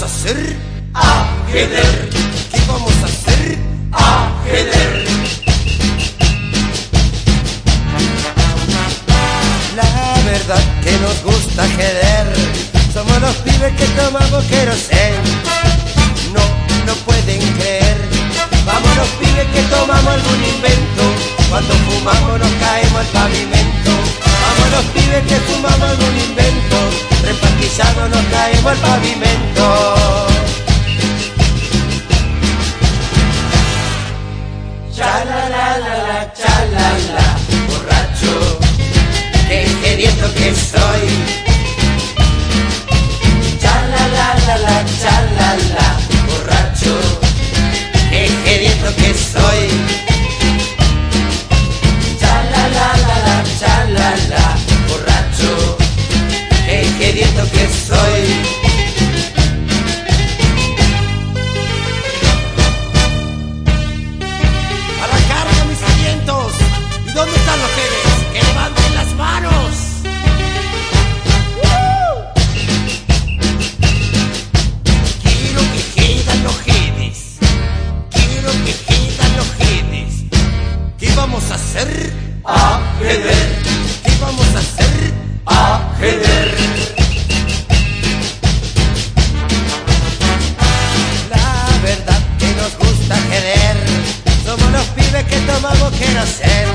vamos a hacer? Ajedrez, ¿Qué vamos a hacer? ajedrez, La verdad que nos gusta ajedrez. Somos los pibes que tomamos querosén. No, no pueden creer. Vamos los pibes que tomamos algún invento. Cuando fumamos nos caemos al pavimento. Repartizados nos caemos al pavimento. ¿Qué vamos a hacer? ajedrez. La verdad que nos gusta querer. Somos los pibes que tomamos querosén.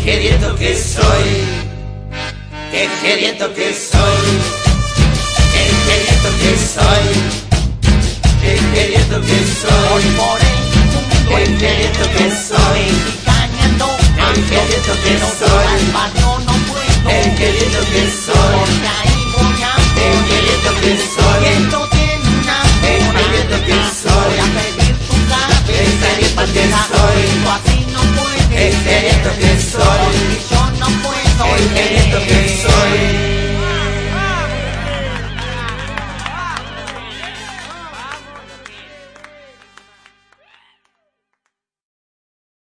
Ingenioso que soy. Qué ingenioso que soy. Qué ingenioso que soy. Qué ingenioso que soy. Qué ingenioso que soy. Qué ingenioso que soy. Qué ingenioso que soy.